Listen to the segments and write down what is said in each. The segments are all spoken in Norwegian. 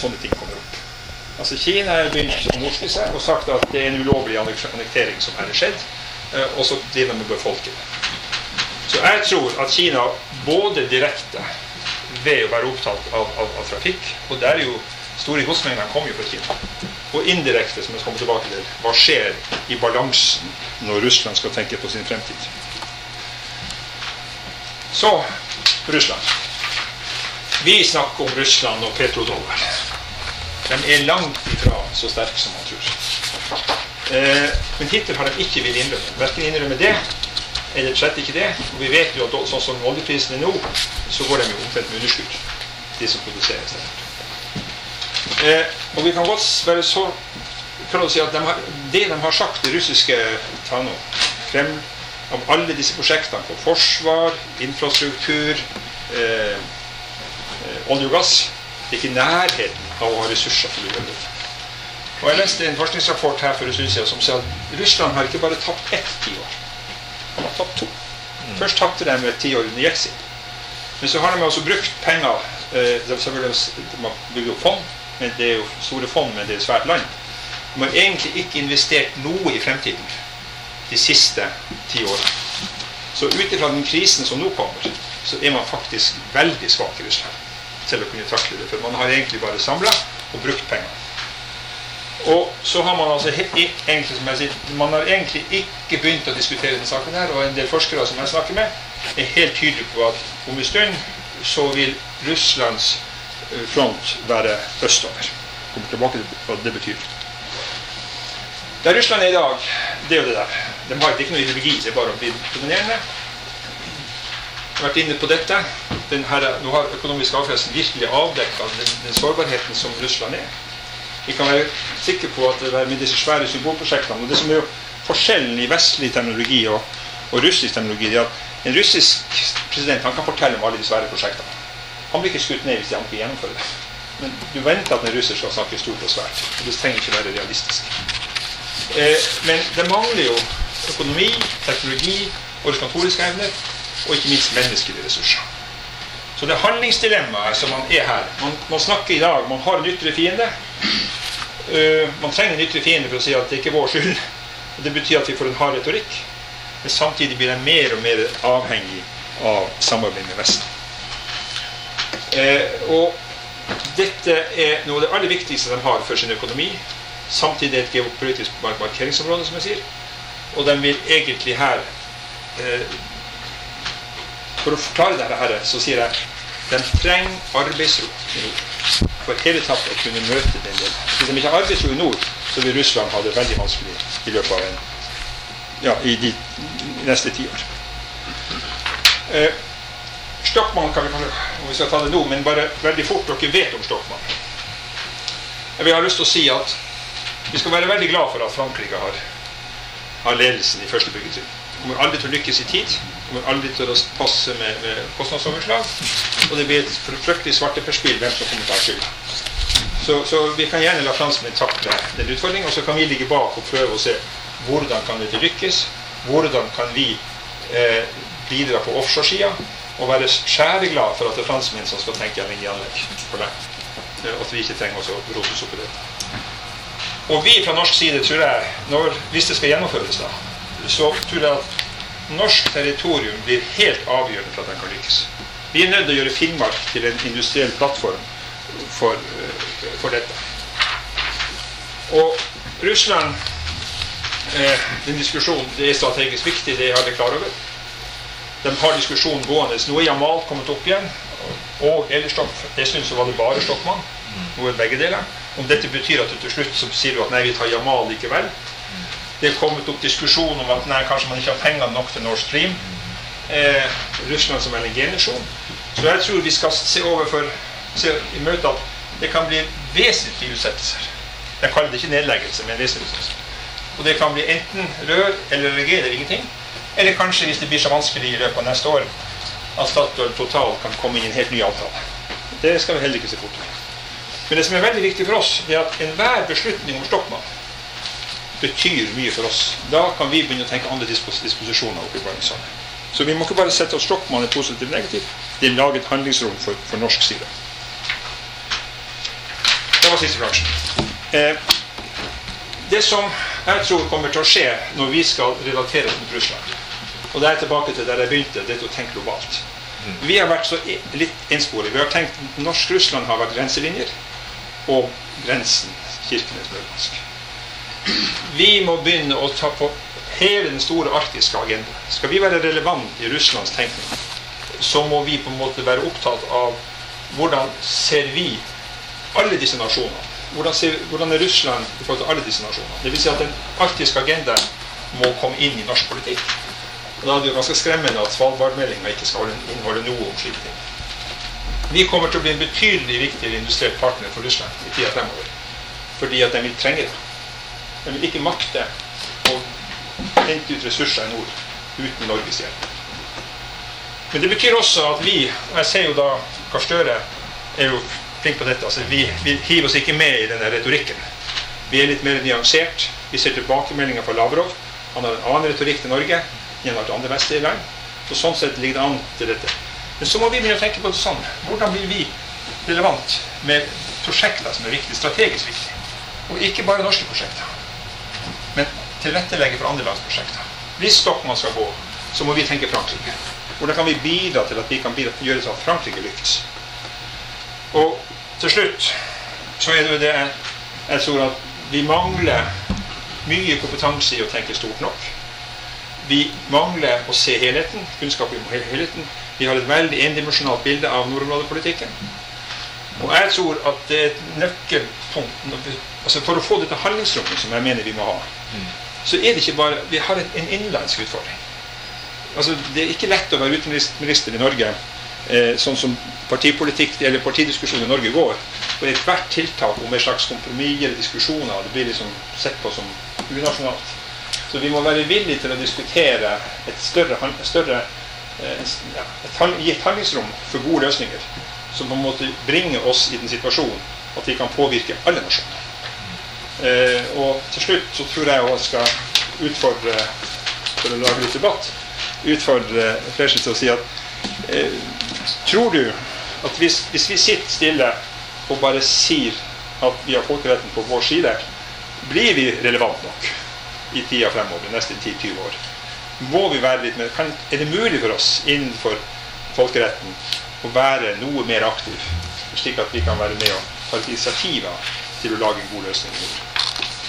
sånne ting kommer opp. Altså Kina har begynt å morske seg og sagt at det er en ulovlig annektering som her er skjedd, eh, og så driver de med befolkningen. Så jeg tror at Kina både direkte ved å være opptatt av, av, av trafikk, og der er jo store godsmengder kommer jo fra Kina, og indirekte, som jeg kommer tilbake til, hva skjer i balansen når Russland skal tenke på sin fremtid. Så Russland. Vi snakker om Russland og petrodollar. De er langt ifra så sterke som man tror. Eh, men hittil har de ikke villet innrømme Verken innrømme det eller slett ikke det. Og vi vet jo at sånn som oljeprisen er nå, så går de jo omtrent med underskudd, de som produserer der. Eh, og vi kan godt være så kan si at de har, det de har sagt, det russiske Tano, Kreml, om alle disse prosjektene på forsvar, infrastruktur, eh, eh olje og gass, ikke nærheten av å ha ressurser til å gjøre det. Og Jeg leste en forskningsrapport her for en stund siden som sier at Russland har ikke bare tapt ett tiår. De har tapt to. Mm. Først tapte de et tiår under Jeltsin. Men så har de også brukt penger eh, Man bygger jo fond, men det er jo store fond, men det er et svært land. De har egentlig ikke investert noe i fremtiden de siste ti årene. Så ut ifra den krisen som nå kommer, så er man faktisk veldig svak i Russland til å kunne takle det. For man har egentlig bare samla og brukt penger. Og så har man altså egentlig, som jeg sier, man har egentlig ikke begynt å diskutere denne saken her, og en del forskere som jeg snakker med, er helt tydelige på at om en stund så vil Russlands eh, front være østover. Kommer tilbake til hva det betyr. Der Russland er i dag, det er jo det der. De har ikke noe ideologi, det er bare å bli dominerende. Jeg har vært inne på dette. Her, nå har økonomisk avfrelsen virkelig avdekka den, den, sårbarheten som Russland er. Vi kan være sikre på at det er med disse svære symbolprosjektene og Det som er jo forskjellen i vestlig teknologi og, og russisk teknologi, er at en russisk president han kan fortelle om alle de svære prosjektene. Han blir ikke skutt ned hvis de ikke gjennomfører det. Men du venter at en russer skal snakke stort og svært. og Det trenger ikke være realistisk. Eh, men det mangler jo økonomi, teknologi, organisatoriske evner og ikke minst menneskelige ressurser. Så det handlingsdilemmaet som man er her Man, man snakker i dag Man har en ytre fiende. Uh, man trenger en ytre fiende for å si at det ikke er vår skyld. Og Det betyr at vi får en hard retorikk. Men samtidig blir de mer og mer avhengig av samarbeid med Vesten. Uh, og dette er noe av det aller viktigste de har for sin økonomi. Samtidig er det et geopolitisk markeringsområde, som jeg sier. Og de vil egentlig her uh, for å forklare dette her, så sier jeg de trenger arbeidsro i nord. For hele tatt å kunne møte den delen. Hvis de ikke har arbeidsro i nord, så vil Russland ha det veldig vanskelig i løpet av en, ja, i de neste tiår. Eh, Stockmann kan vi om vi skal ta det nå, men bare veldig fort dere vet om Stockmann. Jeg har lyst til å si at vi skal være veldig glad for at Frankrike har, har ledelsen i første byggetrinn. Kommer aldri til å lykkes i tid kommer aldri til å passe med, med kostnadsoverslag. Og det blir et fryktelig svarteperspill hvem som kommer til å ha skylda. Så, så, vi kan gjerne la franskmenn takle den utfordringen, og så kan vi ligge bak og prøve å se hvordan kan dette lykkes. Hvordan kan vi eh, bidra på offshoresida og være skjæreglad for at det er franskmenn som skal tenke LNG-anlegg for det. Og at vi ikke trenger å rote oss opp i det. Og vi fra norsk side, tror jeg, når, hvis det skal gjennomføres, da, så tror jeg at norsk territorium blir helt avgjørende for at den kan lykkes. Vi er nødt til å gjøre Finnmark til en industriell plattform for, eh, for dette. Og Russland eh, Den diskusjonen det er strategisk viktig, det er de klar over. De har diskusjonen gående. Nå er Jamal kommet opp igjen. Og Elerstock. Det syns var det bare Stockmann. Nå er begge deler. Om dette betyr at du til slutt så sier at nei, vi tar Jamal likevel, det er kommet opp diskusjon om at nei, kanskje man ikke har penger nok til Nord Stream. Eh, Russland som LNG-nasjon. Så jeg tror vi skal se overfor se i møte at det kan bli vesentlige utsettelser. Jeg kaller det ikke nedleggelse, men vesentlige utsettelser. Og det kan bli enten rør eller LNG eller ingenting. Eller kanskje, hvis det blir så vanskelig i løpet av neste år, at Statoil Total kan komme inn i en helt ny avtale. Det skal vi heller ikke se bort fra. Men det som er veldig viktig for oss, er at enhver beslutning om Stockmann betyr mye for oss. Da kan vi begynne å tenke andre disposisjoner oppi Barentshavet. Så vi må ikke bare sette oss Stockmann er positivt negativt. Det er laget handlingsrom for, for norsk side. fiskeflaksen. Eh, det som jeg tror kommer til å skje når vi skal relatere oss mot Russland, og det er tilbake til der jeg begynte, det er å tenke globalt. Vi har vært så litt ensporet. Vi har tenkt Norsk-Russland har vært grenselinjer, og grensen Kirkenes-Murmansk. Vi må begynne å ta på hele den store arktiske agendaen. Skal vi være relevant i Russlands tenkning, så må vi på en måte være opptatt av hvordan ser vi alle disse nasjonene. Hvordan, ser, hvordan er Russland i forhold til alle disse nasjonene? Det vil si at den arktiske agendaen må komme inn i norsk politikk. Og Da er det jo ganske skremmende at Svalbard-meldinga ikke skal inneholde noe om slike ting. Vi kommer til å bli en betydelig viktigere industriell partner for Russland i tida fremover. Fordi at de vil trenge det. De vil ikke makte å hente ut ressurser i nord uten Norges hjelp. Men det betyr også at vi, og jeg ser jo da Gahr Støre er jo flink på dette, altså vi, vi hiver oss ikke med i denne retorikken. Vi er litt mer nyansert. Vi ser tilbakemeldinger fra Lavrov. Han har en annen retorikk til Norge enn hvert andre vestlige land. Så sånn sett ligger det an til dette. Men så må vi begynne å tenke på det sånn. Hvordan blir vi relevant med prosjekter som er viktige, strategisk viktige? Og ikke bare norske prosjekter, men tilrettelegge for andre lands prosjekter. Hvis Stockmann skal gå, så må vi tenke Frankrike. Hvordan kan vi bidra til at vi kan bidra gjøre sånn at Frankrike lykkes? Og til slutt så er det jo det jeg tror at vi mangler mye kompetanse i å tenke stort nok. Vi mangler å se helheten, kunnskap om helheten. Vi har et veldig endimensjonalt bilde av nordområdepolitikken. Og jeg tror at det er et nøkkelpunkt altså For å få dette handlingsrommet som jeg mener vi må ha, så er det ikke bare Vi har en innenlandsk utfordring. Altså, det er ikke lett å være utenriksminister i Norge eh, sånn som partipolitikk eller partidiskusjon i Norge går. Og ethvert tiltak om et slags kompromiss eller diskusjoner det blir liksom sett på som unasjonalt. Så vi må være villige til å diskutere et større, større eh, ja, gi et handlingsrom for gode løsninger. Som på en måte bringer oss i den situasjonen at vi kan påvirke alle nasjoner. Eh, og til slutt så tror jeg jeg skal utfordre, for å lage litt debatt, utfordre flere til å si at eh, Tror du at hvis, hvis, vi sitter stille og bare sier at vi har folkeretten på vår side, blir vi relevant nok i tida fremover, de neste 10-20 år? Må vi være litt mer, kan, Er det mulig for oss innenfor folkeretten å være noe mer aktiv, slik at vi kan være med og ta initiativer til å lage en god løsning?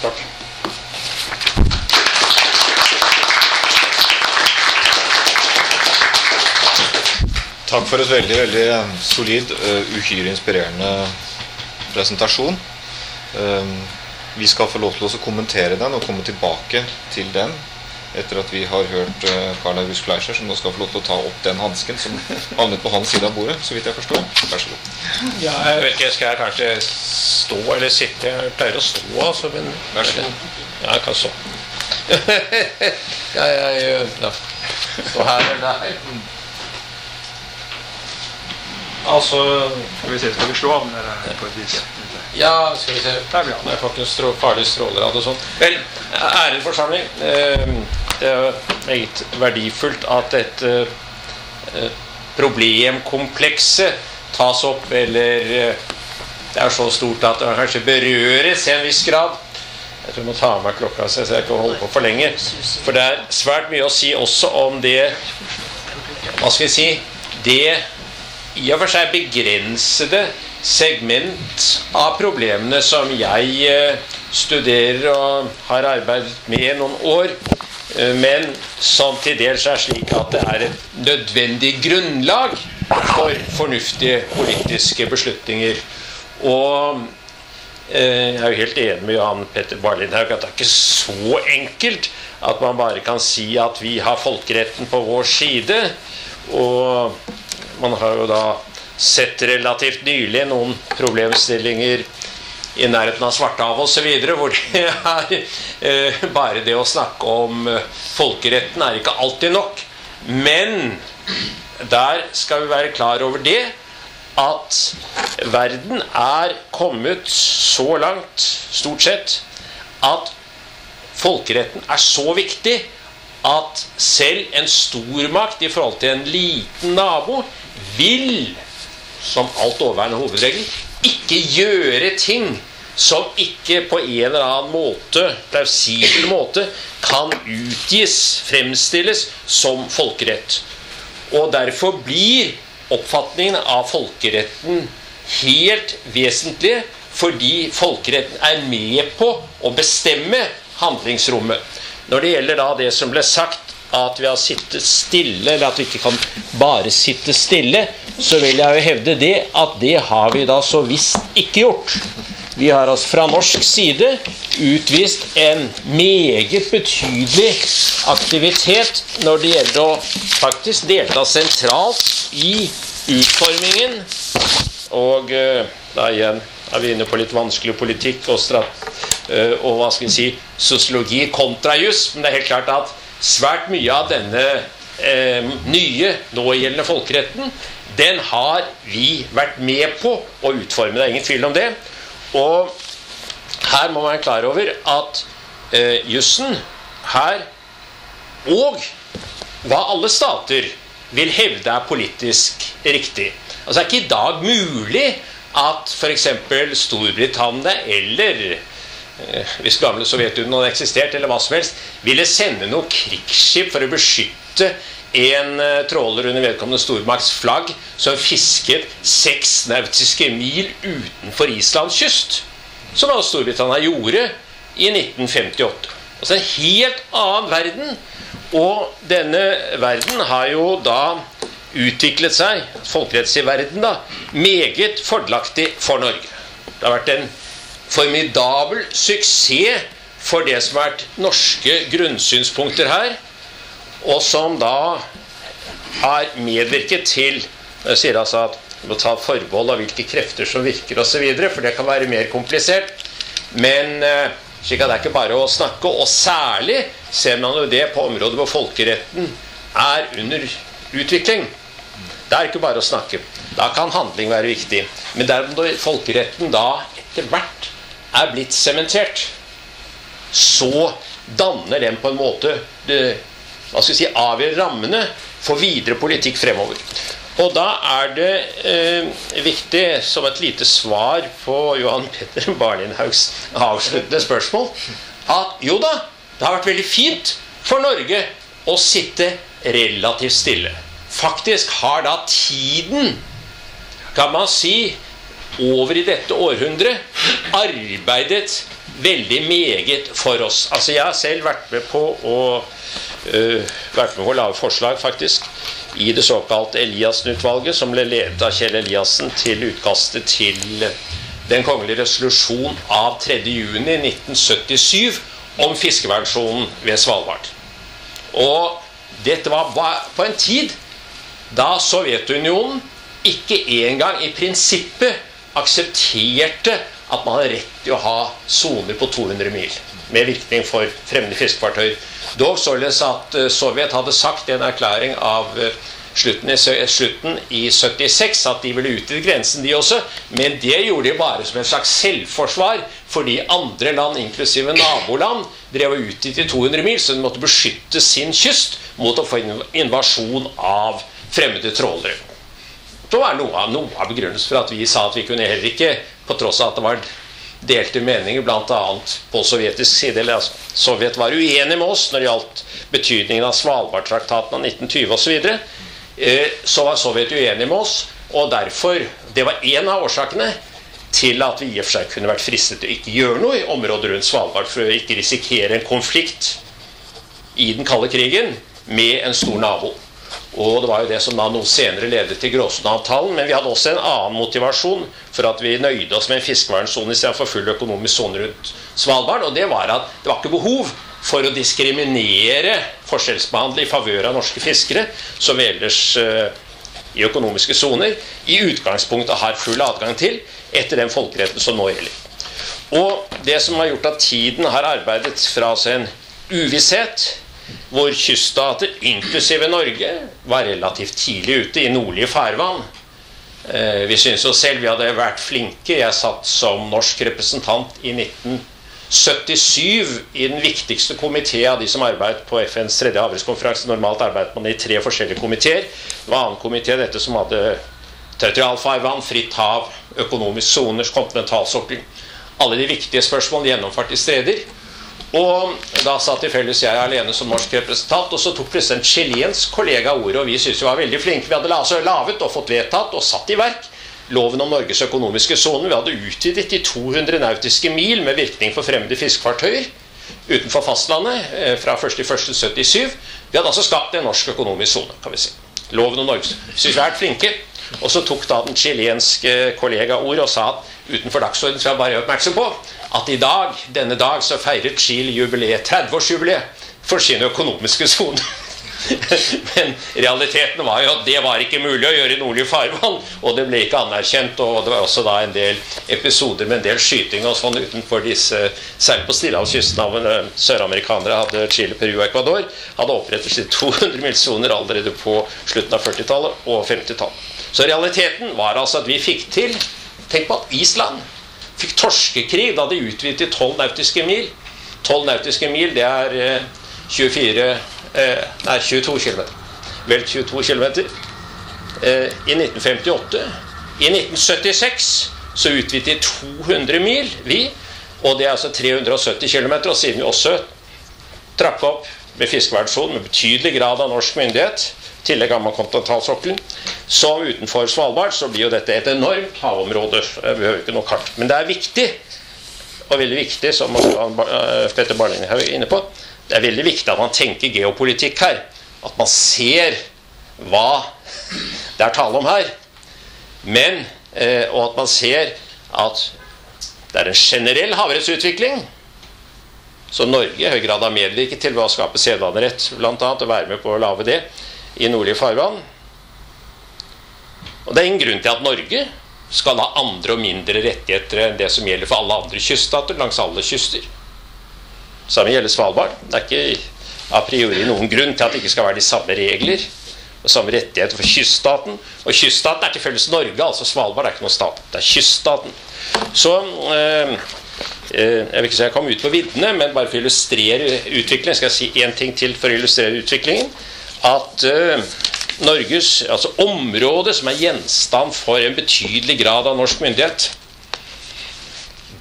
Takk. Takk for et veldig veldig eh, solid, uh, uhyre inspirerende presentasjon. Uh, vi skal få lov til å kommentere den og komme tilbake til den etter at vi har hørt uh, Karl August Fleischer, som nå skal få lov til å ta opp den hansken som havnet på hans side av bordet, så vidt jeg forstår. Vær så god. Ja, jeg vet ikke, Skal jeg kanskje stå eller sitte? Jeg pleier å stå, altså. Men Vær så god. Ja, jeg kan stå. ja, jeg ja. Stå her eller der. Altså Skal vi se, skal vi slå av den der på et vis? Ja, skal vi se. Der blir han. Jeg får ikke strå, stråler av og sånn. Vel, ærede forsamling. Eh, det er meget verdifullt at dette eh, problemkomplekset tas opp, eller eh, det er så stort at det kanskje berøres i en viss grad. Jeg tror jeg må ta av meg klokka, så jeg ikke holder på for lenge. For det er svært mye å si også om det Hva skal vi si Det i og for seg begrensede segment av problemene som jeg eh, studerer og har arbeidet med i noen år, eh, men som til dels er slik at det er et nødvendig grunnlag for fornuftige politiske beslutninger. Og eh, jeg er jo helt enig med Johan Petter Barlindhaug at det er ikke så enkelt at man bare kan si at vi har folkeretten på vår side. Og man har jo da sett relativt nylig noen problemstillinger i nærheten av Svartehavet osv. hvor det er eh, bare det å snakke om eh, folkeretten er ikke alltid nok. Men der skal vi være klar over det at verden er kommet så langt, stort sett, at folkeretten er så viktig at selv en stormakt i forhold til en liten nabo vil, som alt overværende hovedregel, ikke gjøre ting som ikke på en eller annen måte, plausibel måte, kan utgis, fremstilles som folkerett. Og derfor blir oppfatningen av folkeretten helt vesentlig fordi folkeretten er med på å bestemme handlingsrommet. Når det gjelder da det som ble sagt at vi har sittet stille, eller at vi ikke kan bare sitte stille, så vil jeg jo hevde det at det har vi da så visst ikke gjort. Vi har altså fra norsk side utvist en meget betydelig aktivitet når det gjelder å faktisk delta sentralt i utformingen. Og eh, da igjen er vi inne på litt vanskelig politikk og, strat, og hva skal vi si, sosiologi kontra juss. Men det er helt klart at svært mye av denne eh, nye, någjeldende folkeretten, den har vi vært med på å utforme. Det er ingen tvil om det. Og her må man være klar over at eh, jussen her, og hva alle stater vil hevde er politisk riktig. Altså er ikke i dag mulig at f.eks. Storbritannia eller hvis gamle Sovjetunionen hadde eksistert, eller hva som helst, ville sende noe krigsskip for å beskytte en uh, tråler under vedkommende stormakts flagg som fisket seks nautiske mil utenfor Islands kyst. Som altså Storbritannia gjorde i 1958. Altså en helt annen verden. Og denne verden har jo da utviklet seg, folkerettslig verden, da, meget fordelaktig for Norge. Det har vært en formidabel suksess for det som har vært norske grunnsynspunkter her, og som da har medvirket til Jeg sier altså at vi må ta forbehold av hvilke krefter som virker osv., for det kan være mer komplisert. Men eh, slik at det er ikke bare å snakke, og særlig ser man jo det på områder hvor folkeretten er under utvikling. Det er ikke bare å snakke. Da kan handling være viktig. Men der folkeretten da etter hvert er blitt sementert, så danner den på en måte det, hva skal vi si, avgjør rammene for videre politikk fremover. Og da er det eh, viktig, som et lite svar på Johan Petter Barlindhaugs avsluttende spørsmål, at jo da, det har vært veldig fint for Norge å sitte relativt stille. Faktisk har da tiden, kan man si, over i dette århundret arbeidet veldig meget for oss. Altså Jeg har selv vært med på å, uh, vært med på å lage forslag faktisk i det såkalte Eliassen-utvalget, som ble ledet av Kjell Eliassen til utkastet til den kongelige resolusjon av 3.6.1977 om fiskevernsonen ved Svalbard. Og dette var på en tid da Sovjetunionen ikke engang i prinsippet aksepterte at man hadde rett til å ha soner på 200 mil med virkning for fremmede fiskefartøyer. Dog således at eh, Sovjet hadde sagt i en erklæring av eh, slutten i, slutten i 76 at de ville utvide grensen, de også. Men det gjorde de bare som en slags selvforsvar, fordi andre land, inklusive naboland, drev og utvidet 200 mil, så de måtte beskytte sin kyst mot å få invasjon av fremmede trålere. Det var noe av, noe av begrunnelsen for at vi sa at vi kunne heller ikke, på tross av at det var delte meninger bl.a. på sovjetisk side eller altså, Sovjet var uenig med oss når det gjaldt betydningen av Svalbardtraktaten av 1920 osv. Eh, så var Sovjet uenig med oss, og derfor Det var én av årsakene til at vi i og for seg kunne vært fristet til å ikke gjøre noe i området rundt Svalbard for å ikke risikere en konflikt i den kalde krigen med en stor nabo. Og det var jo det som da noe senere ledet til Gråsundavtalen. Men vi hadde også en annen motivasjon for at vi nøyde oss med en fiskevernsone istedenfor full økonomisk sone rundt Svalbard. Og det var at det var ikke behov for å diskriminere, forskjellsbehandle i favør av norske fiskere, som vi ellers uh, i økonomiske soner i utgangspunktet har full adgang til etter den folkeretten som nå gjelder. Og det som har gjort at tiden har arbeidet fra en uvisshet hvor kyststater, inklusive Norge, var relativt tidlig ute i nordlige farvann. Eh, vi syns jo selv vi hadde vært flinke. Jeg satt som norsk representant i 1977 i den viktigste komité av de som arbeidet på FNs tredje havrettskonferanse. Normalt arbeidet man i tre forskjellige komiteer. Det var annen komité, dette som hadde territorialfarvann, fritt hav, økonomisk soner, kontinentalsokkel. alle de viktige spørsmålene i streder. Og da satt i felles jeg alene som norsk representant, og så tok president en chilensk kollega ordet, og vi syntes vi var veldig flinke. Vi hadde altså laget og fått vedtatt og satt i verk loven om Norges økonomiske sone. Vi hadde utvidet de 200 nautiske mil med virkning for fremmede fiskefartøyer utenfor fastlandet eh, fra 1.1.77. Vi hadde altså skapt en norsk økonomisk sone, kan vi si. Loven om Norges. Svært flinke. Og så tok da den chilenske kollega ord og sa at utenfor dagsorden skal jeg bare gjøre oppmerksom på at i dag, denne dag så feirer Chile jubileet, 30-årsjubileet for sin økonomiske sone. Men realiteten var jo at det var ikke mulig å gjøre i nordlig farvann. Og det ble ikke anerkjent. Og det var også da en del episoder med en del skyting og sånn utenfor disse Særlig på stillehavskysten av eh, søramerikanere hadde Chile, Peru og Ecuador hadde opprettet sine 200 milsoner allerede på slutten av 40-tallet og 50-tallet. Så realiteten var altså at vi fikk til Tenk på at Island fikk torskekrig da de utvidet til 12 nautiske mil. 12 nautiske mil, det er 24 eh, eh, Nei, 22 km. Vel 22 km. Eh, I 1958. I 1976 så utvidet de 200 mil, vi. Og det er altså 370 km. Og siden vi også trakk opp med fiskevernsonen med betydelig grad av norsk myndighet, tillegg av kontinentalsokkelen, Så utenfor Svalbard, så blir jo dette et enormt havområde. Jeg behøver ikke noe kart. Men det er viktig, og veldig viktig, som Petter Barling er inne på, det er veldig viktig at man tenker geopolitikk her. At man ser hva det er tale om her. Men, eh, og at man ser at det er en generell havrettsutvikling som Norge i høy grad har medvirket til ved å skape sedvanerett, bl.a. og være med på å lage det i nordlige farvann. Og det er ingen grunn til at Norge skal ha andre og mindre rettigheter enn det som gjelder for alle andre kyststater langs alle kyster. Samme gjelder Svalbard. Det er ikke a priori noen grunn til at det ikke skal være de samme regler og samme rettigheter for kyststaten. Og kyststaten er til Norge, altså Svalbard er ikke noen stat. Det er kyststaten. Så øh, jeg vil ikke si jeg kom ut på viddene, men bare for å illustrere utviklingen skal jeg si én ting til for å illustrere utviklingen. At uh, Norges altså område som er gjenstand for en betydelig grad av norsk myndighet,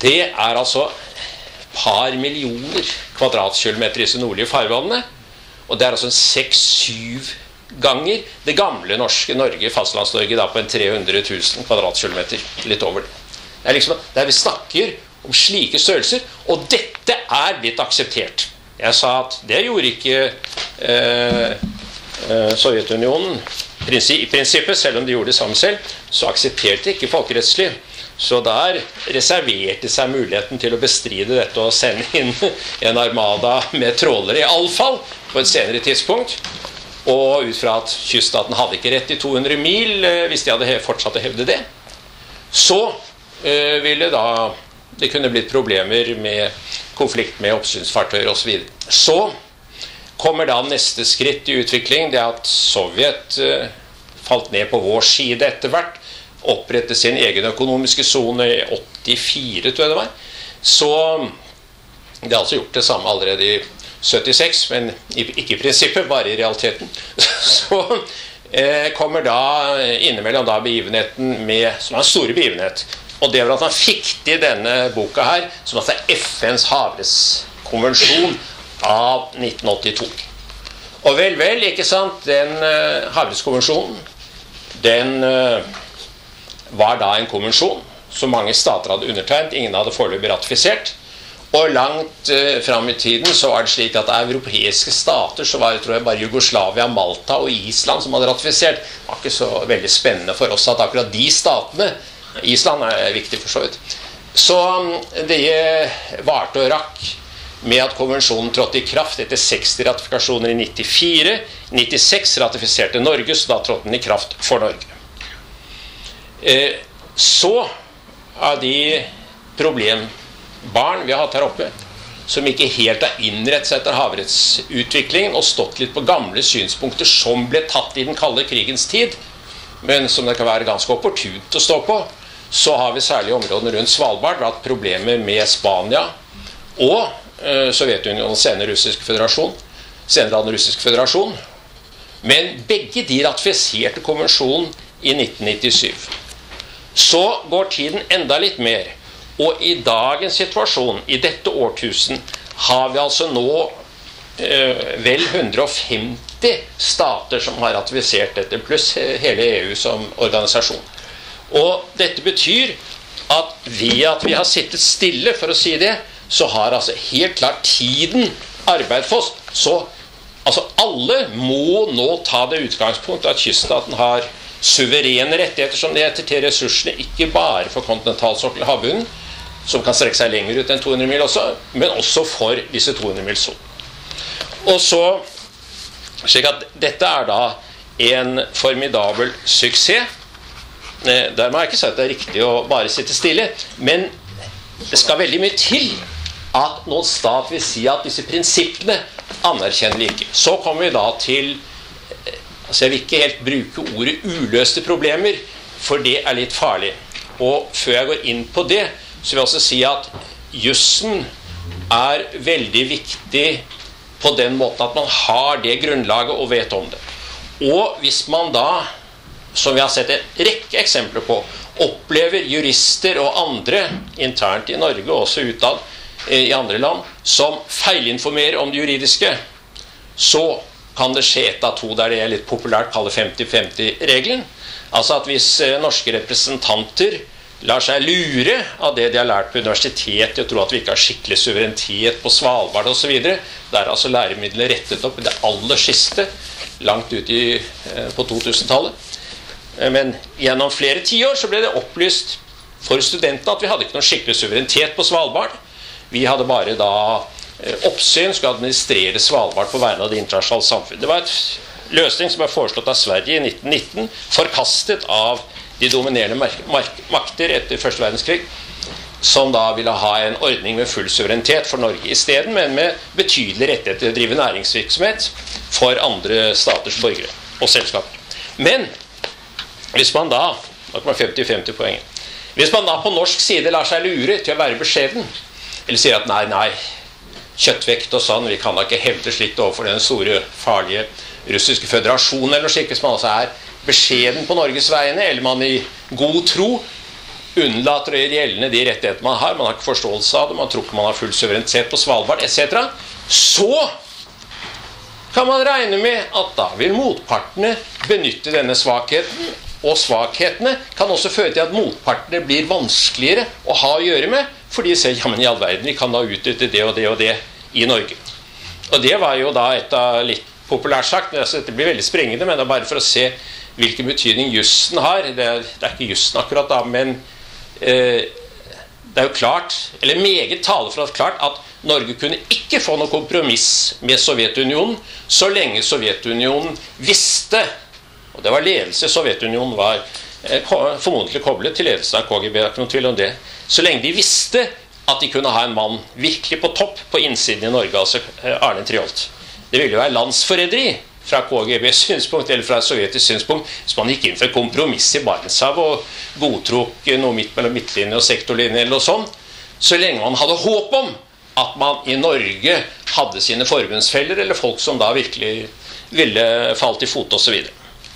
det er altså par millioner kvadratkilometer i disse nordlige farvannene. Og det er altså seks-syv ganger det gamle norske Norge, Fastlands-Norge, da på en 300 000 kvadratkilometer. Litt over det. Er liksom der vi snakker om slike størrelser. Og dette er blitt akseptert. Jeg sa at det gjorde ikke eh, Sovjetunionen. I prinsippet, selv om de gjorde det samme selv, så aksepterte ikke folkerettslig så der reserverte seg muligheten til å bestride dette og sende inn en armada med trålere, iallfall på et senere tidspunkt. Og ut fra at kyststaten hadde ikke rett i 200 mil, eh, hvis de hadde fortsatt å hevde det, så øh, ville da det kunne blitt problemer med konflikt med oppsynsfartøyer osv. Så, videre. så kommer da neste skritt i utvikling, det er at Sovjet øh, falt ned på vår side etter hvert Opprettet sin egen økonomiske sone i 84, tror jeg det var. Så det er altså gjort det samme allerede i 76, men ikke i prinsippet, bare i realiteten. Så eh, kommer da innimellom da begivenheten med, som er en store begivenhet. Og det var at han fikk til denne boka her, som altså er FNs havrettskonvensjon av 1982. Og vel, vel, ikke sant, den uh, havrettskonvensjonen, den uh, var da en konvensjon som mange stater hadde undertegnet. Ingen hadde foreløpig ratifisert. Og langt eh, fram i tiden så var det slik at europeiske stater så var det tror jeg bare Jugoslavia, Malta og Island som hadde ratifisert. Det var ikke så veldig spennende for oss at akkurat de statene Island er viktig for så vidt. Så mm, det varte og rakk med at konvensjonen trådte i kraft etter 60 ratifikasjoner i 94. 96 ratifiserte Norge, så da trådte den i kraft for Norge. Eh, så av de problembarn vi har hatt her oppe, som ikke helt har innrettet seg etter havrettsutviklingen og stått litt på gamle synspunkter som ble tatt i den kalde krigens tid, men som det kan være ganske opportunt å stå på, så har vi særlig områdene rundt Svalbard hatt problemer med Spania og Sovjetunionen, senere Russisk føderasjon. Senere den russiske føderasjon. Men begge de ratifiserte konvensjonen i 1997. Så går tiden enda litt mer. Og i dagens situasjon, i dette årtusen, har vi altså nå eh, vel 150 stater som har ratifisert dette, pluss hele EU som organisasjon. Og dette betyr at ved at vi har sittet stille, for å si det, så har altså helt klart tiden arbeidet for oss. Så altså alle må nå ta det utgangspunkt at kyststaten har suverene rettigheter, som det heter, til ressursene, ikke bare for kontinentalsokkelen havbunnen, som kan strekke seg lenger ut enn 200 mil også, men også for disse 200 mils sonen. Og så slik at dette er da en formidabel suksess. Der Dermed har jeg ikke sagt at det er riktig å bare sitte stille, men det skal veldig mye til at noen stat vil si at disse prinsippene anerkjenner vi ikke. Så kommer vi da til eh, altså Jeg vil ikke helt bruke ordet 'uløste problemer', for det er litt farlig. Og før jeg går inn på det, så vil jeg også si at jussen er veldig viktig på den måten at man har det grunnlaget og vet om det. Og hvis man da, som vi har sett en rekke eksempler på, opplever jurister og andre internt i Norge og også utad i andre land som feilinformerer om det juridiske, så kan det skje et av to der det er litt populært kaller 50-50-regelen. Altså at hvis eh, norske representanter lar seg lure av det de har lært på universitetet, og tror at vi ikke har skikkelig suverenitet på Svalbard osv. Da er altså læremidlene rettet opp i det aller siste, langt ut i, eh, på 2000-tallet. Eh, Men gjennom flere tiår ble det opplyst for studentene at vi hadde ikke noen skikkelig suverenitet på Svalbard. Vi hadde bare da eh, oppsyn, skulle administrere Svalbard på vegne av det internasjonale samfunn. Det var et løsning som ble foreslått av Sverige i 1919, forkastet av de dominerende makter etter første verdenskrig, som da ville ha en ordning med full suverenitet for Norge isteden, men med betydelige rettigheter til å drive næringsvirksomhet for andre staters borgere og selskaper. Men hvis man da da kommer 50-50 poenget, hvis man da på norsk side lar seg lure til å være beskjeden, eller sier at nei, nei, kjøttvekt og sånn, vi kan da ikke hevde slikt overfor den store, farlige russiske føderasjonen eller slikt, hvis man altså er beskjeden på Norges vegne, eller man i god tro unnlater å gjøre gjeldende de rettighetene man har, man har ikke forståelse av det, man tror ikke man har full suverenitet på Svalbard etc., så kan man regne med at da vil motpartene benytte denne svakheten. Og svakhetene kan også føre til at motpartene blir vanskeligere å ha å gjøre med, fordi de ser ja, men i all verden, vi kan da utnytte det og det og det i Norge. Og det var jo da et av litt populært sagt, men altså, dette blir veldig sprengende, men det er bare for å se hvilken betydning jussen har. Det er, det er ikke jussen akkurat da, men eh, det er jo klart, eller meget taler for at klart at Norge kunne ikke få noe kompromiss med Sovjetunionen så lenge Sovjetunionen visste Og det var ledelse Sovjetunionen var eh, formodentlig koblet til ledelsen av KGB. det er ikke noen tvil om det. Så lenge de visste at de kunne ha en mann virkelig på topp på innsiden i Norge, altså eh, Arne Triolt. Det ville jo være landsforræderi fra KGBs synspunkt eller fra sovjetisk synspunkt hvis man gikk inn for kompromiss i Barentshavet og godtok noe midt mellom midtlinje og sektorlinje eller noe sånt, så lenge man hadde håp om at man i Norge hadde sine forbundsfeller eller folk som da virkelig ville falt i fote osv.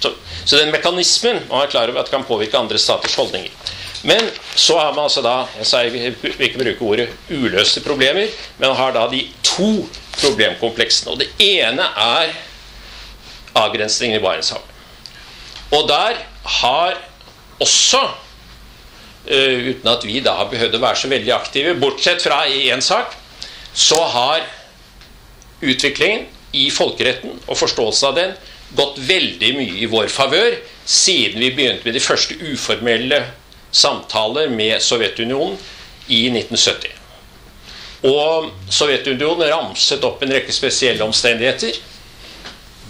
Så, så den mekanismen man er klar over at kan påvirke andre staters holdninger. Men så har man altså da jeg sier vi ikke bruke ordet uløste problemer, men har da de to problemkompleksene. Og det ene er avgrensningen i Barentshavet. Og der har også Uh, uten at vi da har behøvd å være så veldig aktive, bortsett fra i én sak, så har utviklingen i folkeretten og forståelsen av den gått veldig mye i vår favør siden vi begynte med de første uformelle samtaler med Sovjetunionen i 1970. Og Sovjetunionen ramset opp en rekke spesielle omstendigheter.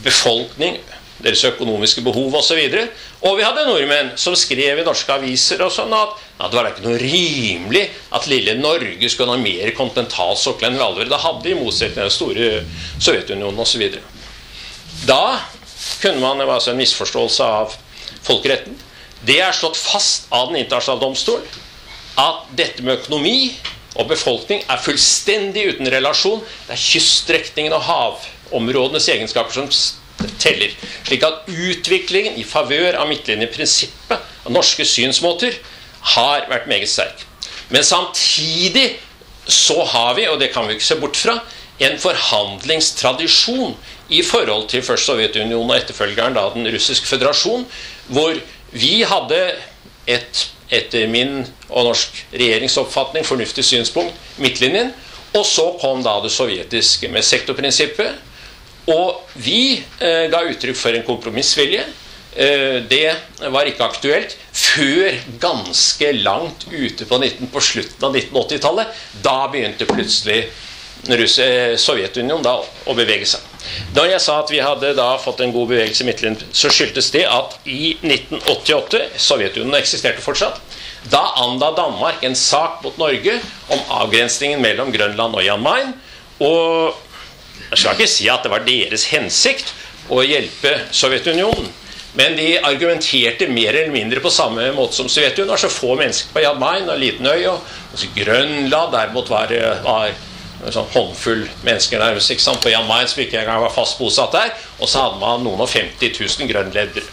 Befolkning, deres økonomiske behov osv. Og, og vi hadde nordmenn som skrev i norske aviser og sånn at, at det var ikke noe rimelig at lille Norge skulle ha mer kontinentalsokkel enn vi allerede hadde, i motsetning til den store Sovjetunionen osv. Da kunne man det var altså en misforståelse av folkeretten. Det er slått fast av Den internasjonale domstol at dette med økonomi og befolkning er fullstendig uten relasjon. Det er kyststrekningen og havområdenes egenskaper som teller. Slik at utviklingen i favør av midtlinjeprinsippet av norske synsmåter har vært meget sterk. Men samtidig så har vi, og det kan vi ikke se bort fra, en forhandlingstradisjon i forhold til først Sovjetunionen og etterfølgeren da den russiske føderasjon, hvor vi hadde et etter min og norsk regjeringsoppfatning fornuftig synspunkt midtlinjen. Og så kom da det sovjetiske med sektorprinsippet. Og vi eh, ga uttrykk for en kompromissvilje. Eh, det var ikke aktuelt før ganske langt ute på, 19, på slutten av 1980-tallet. Da begynte plutselig Sovjetunionen da å bevege seg. Da jeg sa at vi hadde da fått en god bevegelse i Midtlinjen, så skyldtes det at i 1988 Sovjetunionen eksisterte fortsatt. Da anda Danmark en sak mot Norge om avgrensningen mellom Grønland og Jan Mayen. Og jeg skal ikke si at det var deres hensikt å hjelpe Sovjetunionen. Men de argumenterte mer eller mindre på samme måte som Sovjetunionen. Det var så få mennesker på Jan Mayen og liten øy. Og, Grønland derimot var, var en sånn håndfull mennesker nærmest ikke sant? på Jan Mayen som ikke engang var fast bosatt der. Og så hadde man noen og 50 000 grønledere.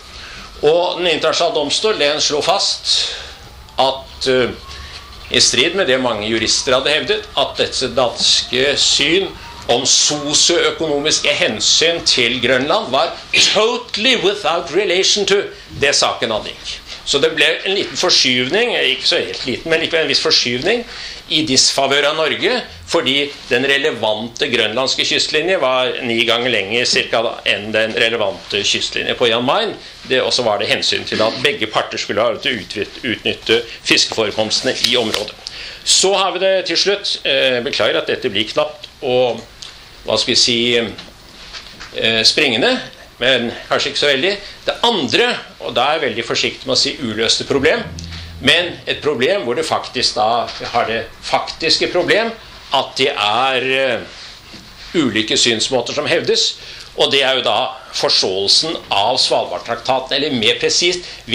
Og Den internasjonale domstol den slo fast at uh, i strid med det mange jurister hadde hevdet, at dette danske syn om sosioøkonomiske hensyn til Grønland var totally without relation to det saken angikk. Så det ble en liten forskyvning, ikke så helt liten, men likevel en viss forskyvning i disfavør av Norge, fordi den relevante grønlandske kystlinje var ni ganger lenger cirka, enn den relevante kystlinje på Jan Mayen. Og så var det hensyn til at begge parter skulle ha til å utnytte fiskeforekomstene i området. Så har vi det til slutt. Eh, beklager at dette blir knapt og hva skal vi si eh, springende, men kanskje ikke så veldig. Det andre, og da er jeg veldig forsiktig med å si uløste problem, men et problem hvor det faktisk da har det faktiske problem at det er uh, ulike synsmåter som hevdes. Og det er jo da forståelsen av Svalbardtraktaten, eller mer presist